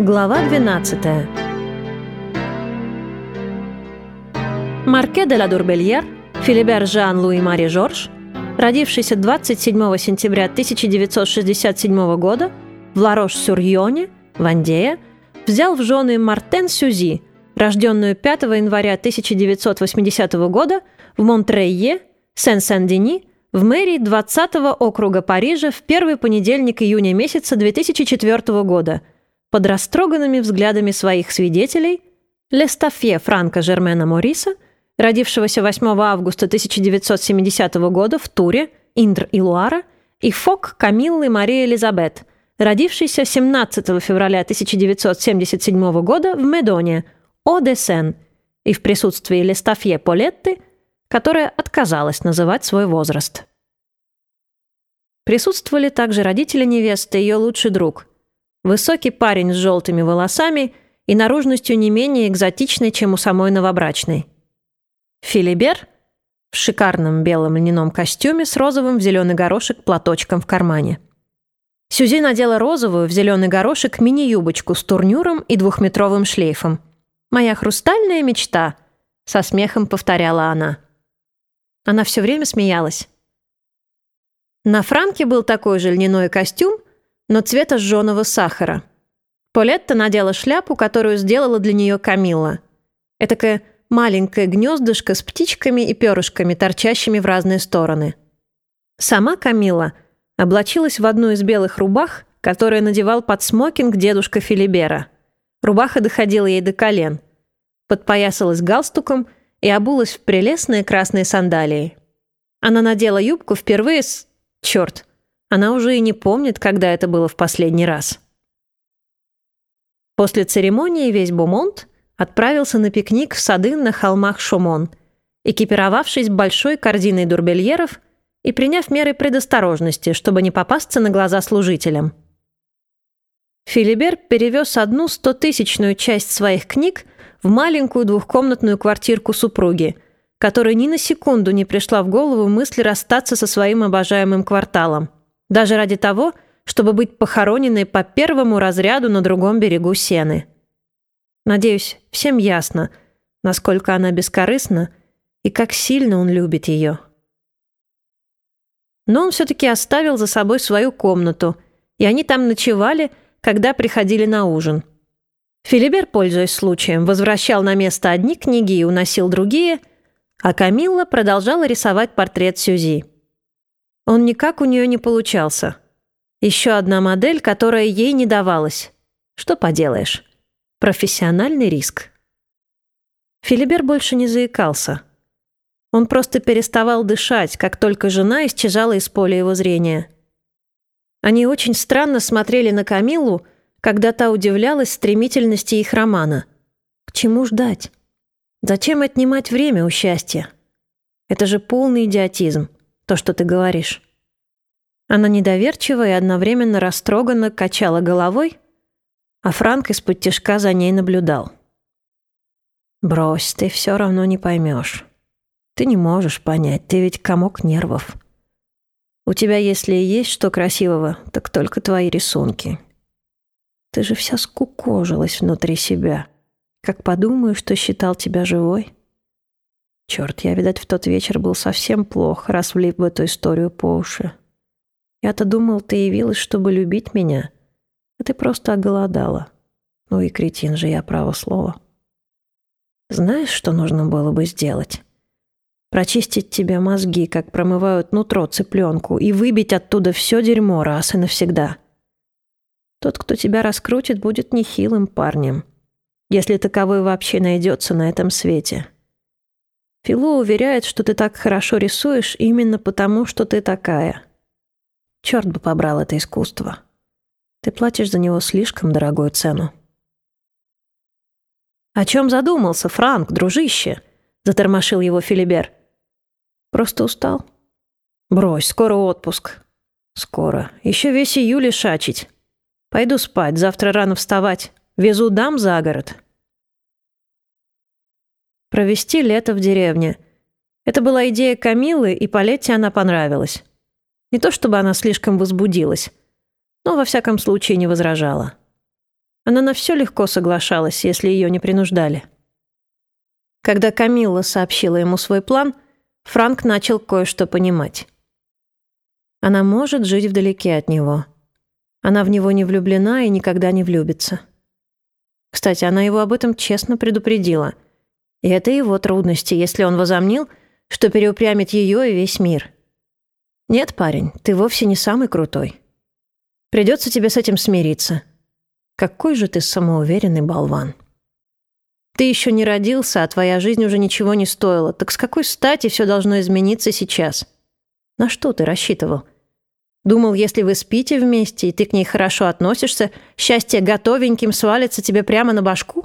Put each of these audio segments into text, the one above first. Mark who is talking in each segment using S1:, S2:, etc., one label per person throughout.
S1: Глава 12 Марке де ла Дурбельер, Филибер Жан-Луи Мари Жорж, родившийся 27 сентября 1967 года в Ларош-Сюр-Йоне, Вандея, взял в жены Мартен Сюзи, рожденную 5 января 1980 года в Монтрейе, Сен-Сен-Дени, в мэрии 20-го округа Парижа в первый понедельник июня месяца 2004 года – под растроганными взглядами своих свидетелей Лестафье Франка Жермена Мориса, родившегося 8 августа 1970 года в Туре, Индр и Луара, и Фок Камиллы Марии Элизабет, родившийся 17 февраля 1977 года в Медоне, О-де-Сен, и в присутствии Лестафье Полетты, которая отказалась называть свой возраст. Присутствовали также родители невесты и ее лучший друг – Высокий парень с желтыми волосами и наружностью не менее экзотичной, чем у самой новобрачной. Филибер в шикарном белом льняном костюме с розовым в зеленый горошек платочком в кармане. Сюзи надела розовую в зеленый горошек мини-юбочку с турнюром и двухметровым шлейфом. «Моя хрустальная мечта», — со смехом повторяла она. Она все время смеялась. На Франке был такой же льняной костюм, но цвета жженого сахара. Полетта надела шляпу, которую сделала для нее Камилла. Этакое маленькое гнездышко с птичками и перышками, торчащими в разные стороны. Сама Камилла облачилась в одну из белых рубах, которую надевал под смокинг дедушка Филибера. Рубаха доходила ей до колен. Подпоясалась галстуком и обулась в прелестные красные сандалии. Она надела юбку впервые с... Черт, она уже и не помнит, когда это было в последний раз. После церемонии весь Бумонт отправился на пикник в сады на холмах Шумон, экипировавшись большой корзиной дурбельеров и приняв меры предосторожности, чтобы не попасться на глаза служителям. Филибер перевез одну стотысячную часть своих книг в маленькую двухкомнатную квартирку супруги, которой ни на секунду не пришла в голову мысль расстаться со своим обожаемым кварталом – даже ради того, чтобы быть похороненной по первому разряду на другом берегу Сены. Надеюсь, всем ясно, насколько она бескорыстна и как сильно он любит ее. Но он все-таки оставил за собой свою комнату, и они там ночевали, когда приходили на ужин. Филибер, пользуясь случаем, возвращал на место одни книги и уносил другие, а Камилла продолжала рисовать портрет Сюзи. Он никак у нее не получался. Еще одна модель, которая ей не давалась. Что поделаешь? Профессиональный риск. Филибер больше не заикался. Он просто переставал дышать, как только жена исчезала из поля его зрения. Они очень странно смотрели на Камилу, когда та удивлялась стремительности их романа. К чему ждать? Зачем отнимать время у счастья? Это же полный идиотизм то, что ты говоришь». Она недоверчиво и одновременно растроганно качала головой, а Франк из-под тяжка за ней наблюдал. «Брось, ты все равно не поймешь. Ты не можешь понять, ты ведь комок нервов. У тебя, если и есть что красивого, так только твои рисунки. Ты же вся скукожилась внутри себя. Как подумаю, что считал тебя живой?» Черт, я, видать, в тот вечер был совсем плох, раз влип в эту историю по уши. Я-то думал, ты явилась, чтобы любить меня, а ты просто оголодала. Ну и кретин же я, право слово. Знаешь, что нужно было бы сделать? Прочистить тебе мозги, как промывают нутро цыпленку, и выбить оттуда все дерьмо раз и навсегда. Тот, кто тебя раскрутит, будет нехилым парнем, если таковой вообще найдется на этом свете. Фило уверяет, что ты так хорошо рисуешь именно потому, что ты такая. Черт бы побрал это искусство. Ты платишь за него слишком дорогую цену. «О чем задумался, Франк, дружище?» — затормошил его Филибер. «Просто устал?» «Брось, скоро отпуск». «Скоро. Еще весь июль шачить. Пойду спать, завтра рано вставать. Везу дам за город». Провести лето в деревне. Это была идея Камилы, и Палетте она понравилась. Не то чтобы она слишком возбудилась, но во всяком случае не возражала. Она на все легко соглашалась, если ее не принуждали. Когда Камилла сообщила ему свой план, Франк начал кое-что понимать. Она может жить вдалеке от него. Она в него не влюблена и никогда не влюбится. Кстати, она его об этом честно предупредила. И это его трудности, если он возомнил, что переупрямит ее и весь мир. Нет, парень, ты вовсе не самый крутой. Придется тебе с этим смириться. Какой же ты самоуверенный болван. Ты еще не родился, а твоя жизнь уже ничего не стоила. Так с какой стати все должно измениться сейчас? На что ты рассчитывал? Думал, если вы спите вместе, и ты к ней хорошо относишься, счастье готовеньким свалится тебе прямо на башку?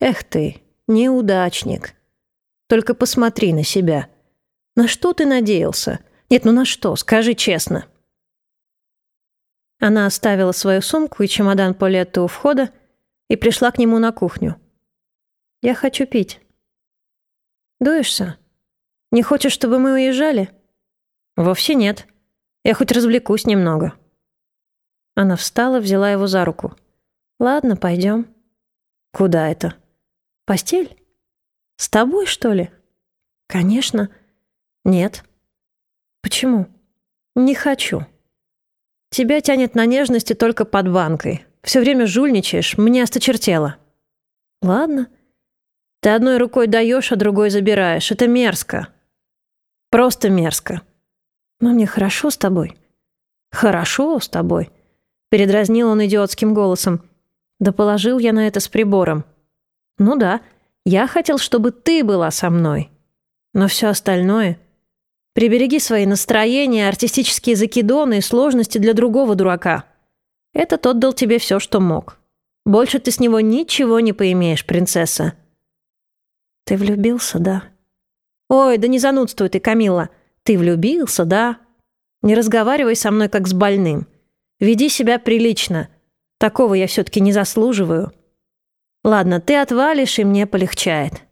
S1: Эх ты, неудачник. Только посмотри на себя. На что ты надеялся? Нет, ну на что, скажи честно. Она оставила свою сумку и чемодан Полетто у входа и пришла к нему на кухню. «Я хочу пить». «Дуешься? Не хочешь, чтобы мы уезжали?» «Вовсе нет. Я хоть развлекусь немного». Она встала, взяла его за руку. «Ладно, пойдем». «Куда это?» «Постель? С тобой, что ли?» «Конечно». «Нет». «Почему?» «Не хочу». «Тебя тянет на нежности только под банкой. Все время жульничаешь, мне осточертело». «Ладно». Ты одной рукой даешь, а другой забираешь. Это мерзко. Просто мерзко. Но мне хорошо с тобой. Хорошо с тобой. Передразнил он идиотским голосом. Да положил я на это с прибором. Ну да, я хотел, чтобы ты была со мной. Но все остальное... Прибереги свои настроения, артистические закидоны и сложности для другого дурака. Этот отдал тебе все, что мог. Больше ты с него ничего не поимеешь, принцесса. Ты влюбился, да? Ой, да не занудствуй ты, Камилла. Ты влюбился, да? Не разговаривай со мной как с больным. Веди себя прилично. Такого я все-таки не заслуживаю. Ладно, ты отвалишь, и мне полегчает.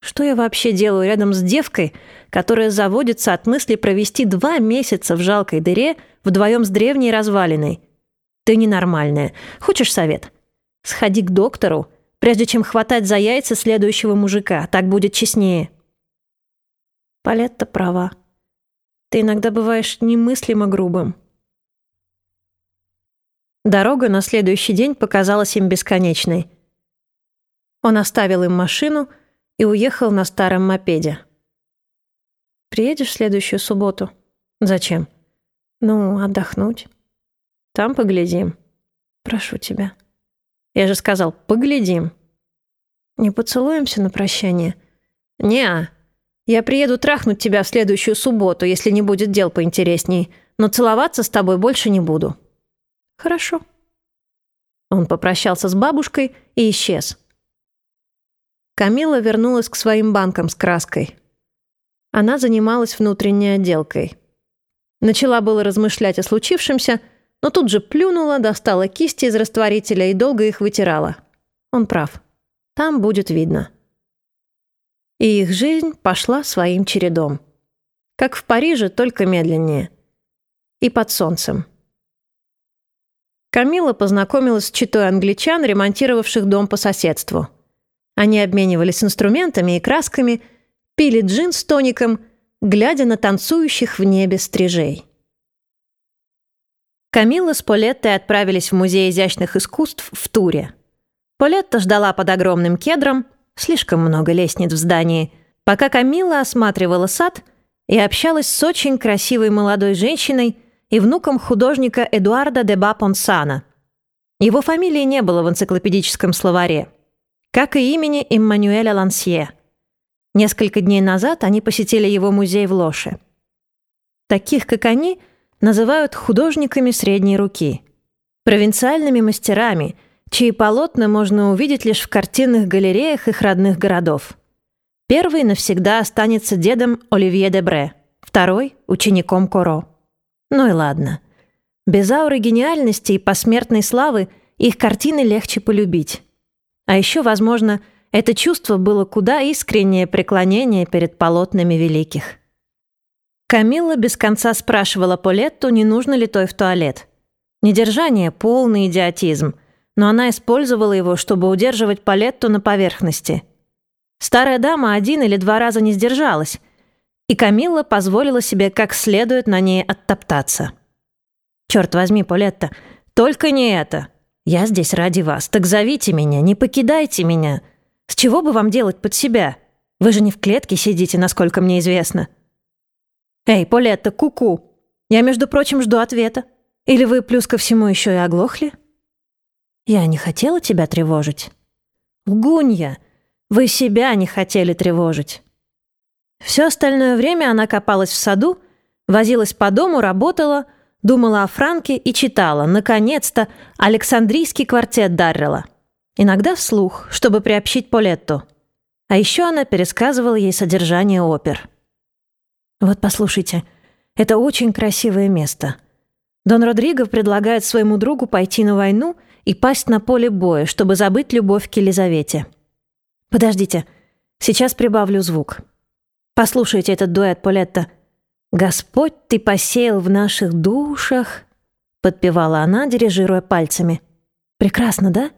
S1: Что я вообще делаю рядом с девкой, которая заводится от мысли провести два месяца в жалкой дыре вдвоем с древней развалиной? Ты ненормальная. Хочешь совет? Сходи к доктору, прежде чем хватать за яйца следующего мужика. Так будет честнее. Палетта права. Ты иногда бываешь немыслимо грубым. Дорога на следующий день показалась им бесконечной. Он оставил им машину и уехал на старом мопеде. «Приедешь в следующую субботу?» «Зачем?» «Ну, отдохнуть. Там поглядим. Прошу тебя». Я же сказал, поглядим. Не поцелуемся на прощание? Не, Я приеду трахнуть тебя в следующую субботу, если не будет дел поинтересней, но целоваться с тобой больше не буду. Хорошо. Он попрощался с бабушкой и исчез. Камила вернулась к своим банкам с краской. Она занималась внутренней отделкой. Начала было размышлять о случившемся – но тут же плюнула, достала кисти из растворителя и долго их вытирала. Он прав. Там будет видно. И их жизнь пошла своим чередом. Как в Париже, только медленнее. И под солнцем. Камила познакомилась с читой англичан, ремонтировавших дом по соседству. Они обменивались инструментами и красками, пили джин с тоником, глядя на танцующих в небе стрижей. Камилла с Полеттой отправились в Музей изящных искусств в Туре. Полетта ждала под огромным кедром, слишком много лестниц в здании, пока Камилла осматривала сад и общалась с очень красивой молодой женщиной и внуком художника Эдуарда де Бапонсана. Его фамилии не было в энциклопедическом словаре, как и имени Эммануэля Лансье. Несколько дней назад они посетили его музей в Лоше. Таких, как они – называют художниками средней руки, провинциальными мастерами, чьи полотна можно увидеть лишь в картинных галереях их родных городов. Первый навсегда останется дедом Оливье Дебре, второй — учеником Коро. Ну и ладно. Без ауры гениальности и посмертной славы их картины легче полюбить. А еще, возможно, это чувство было куда искреннее преклонение перед полотнами великих. Камилла без конца спрашивала Полетту, не нужно ли той в туалет. Недержание — полный идиотизм. но она использовала его, чтобы удерживать Палетту на поверхности. Старая дама один или два раза не сдержалась, и Камилла позволила себе как следует на ней оттоптаться. «Черт возьми, Полетта, только не это. Я здесь ради вас, так зовите меня, не покидайте меня. С чего бы вам делать под себя? Вы же не в клетке сидите, насколько мне известно». «Эй, Полетта, куку! Я, между прочим, жду ответа. Или вы плюс ко всему еще и оглохли?» «Я не хотела тебя тревожить». «Лгунья, вы себя не хотели тревожить». Все остальное время она копалась в саду, возилась по дому, работала, думала о Франке и читала, наконец-то, Александрийский квартет Даррела. Иногда вслух, чтобы приобщить Полетту. А еще она пересказывала ей содержание опер. «Вот послушайте, это очень красивое место. Дон Родриго предлагает своему другу пойти на войну и пасть на поле боя, чтобы забыть любовь к Елизавете. Подождите, сейчас прибавлю звук». Послушайте этот дуэт, Полетта. «Господь, ты посеял в наших душах», — подпевала она, дирижируя пальцами. «Прекрасно, да?»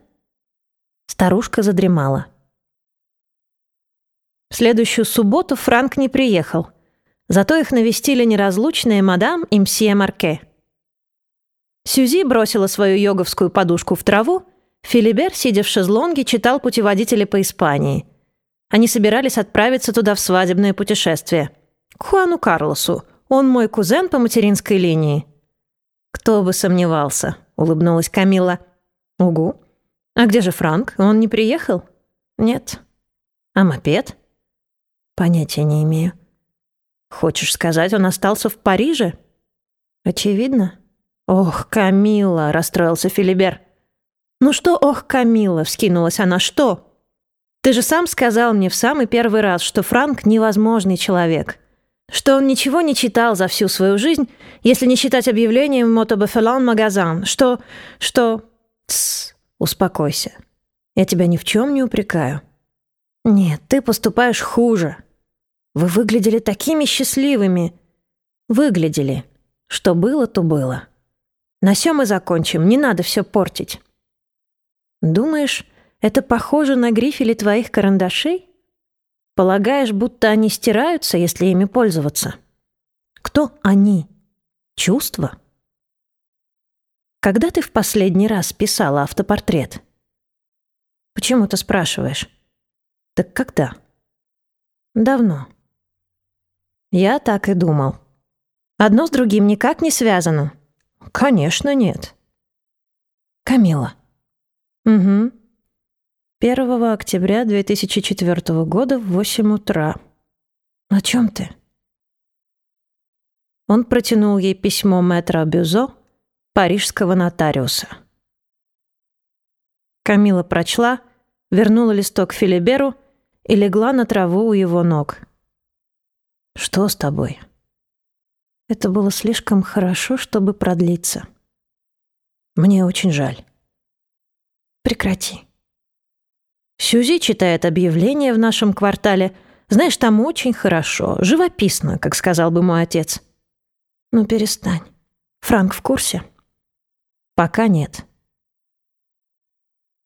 S1: Старушка задремала. В следующую субботу Франк не приехал. Зато их навестили неразлучные мадам и мсье Марке. Сюзи бросила свою йоговскую подушку в траву, Филибер, сидя в шезлонге, читал путеводители по Испании — они собирались отправиться туда в свадебное путешествие. К Хуану Карлосу. Он мой кузен по материнской линии. «Кто бы сомневался», — улыбнулась Камила. «Угу. А где же Франк? Он не приехал?» «Нет». «А мопед?» «Понятия не имею». «Хочешь сказать, он остался в Париже?» «Очевидно». «Ох, Камила!» — расстроился Филибер. «Ну что, ох, Камила!» — вскинулась она. «Что?» Ты же сам сказал мне в самый первый раз, что Франк невозможный человек. Что он ничего не читал за всю свою жизнь, если не считать объявления в Мотобафелон магазин. Что... что... Тссс, успокойся. Я тебя ни в чем не упрекаю. Нет, ты поступаешь хуже. Вы выглядели такими счастливыми. Выглядели. Что было, то было. На сём и закончим, не надо все портить. Думаешь, это похоже на грифели твоих карандашей? Полагаешь, будто они стираются, если ими пользоваться? Кто они? Чувства? Когда ты в последний раз писала автопортрет? Почему ты спрашиваешь? Так когда? Давно. Я так и думал. Одно с другим никак не связано. Конечно, нет. Камила. Угу. 1 октября 2004 года в 8 утра. О чем ты? Он протянул ей письмо мэтра Бюзо, парижского нотариуса. Камила прочла, вернула листок Филиберу и легла на траву у его ног. «Что с тобой?» Это было слишком хорошо, чтобы продлиться. Мне очень жаль. Прекрати. Сюзи читает объявление в нашем квартале. Знаешь, там очень хорошо, живописно, как сказал бы мой отец. Ну, перестань. Франк в курсе? Пока нет.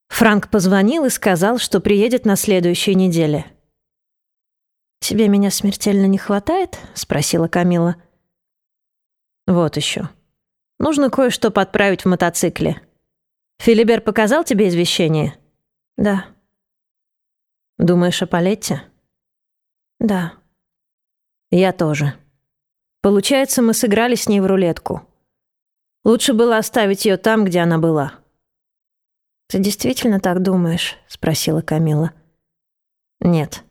S1: Франк позвонил и сказал, что приедет на следующей неделе. «Тебе меня смертельно не хватает?» — спросила Камила. «Вот еще. Нужно кое-что подправить в мотоцикле. Филибер показал тебе извещение?» «Да». Думаешь о Палетте? Да. Я тоже. Получается, мы сыграли с ней в рулетку. Лучше было оставить ее там, где она была. Ты действительно так думаешь? спросила Камила. Нет.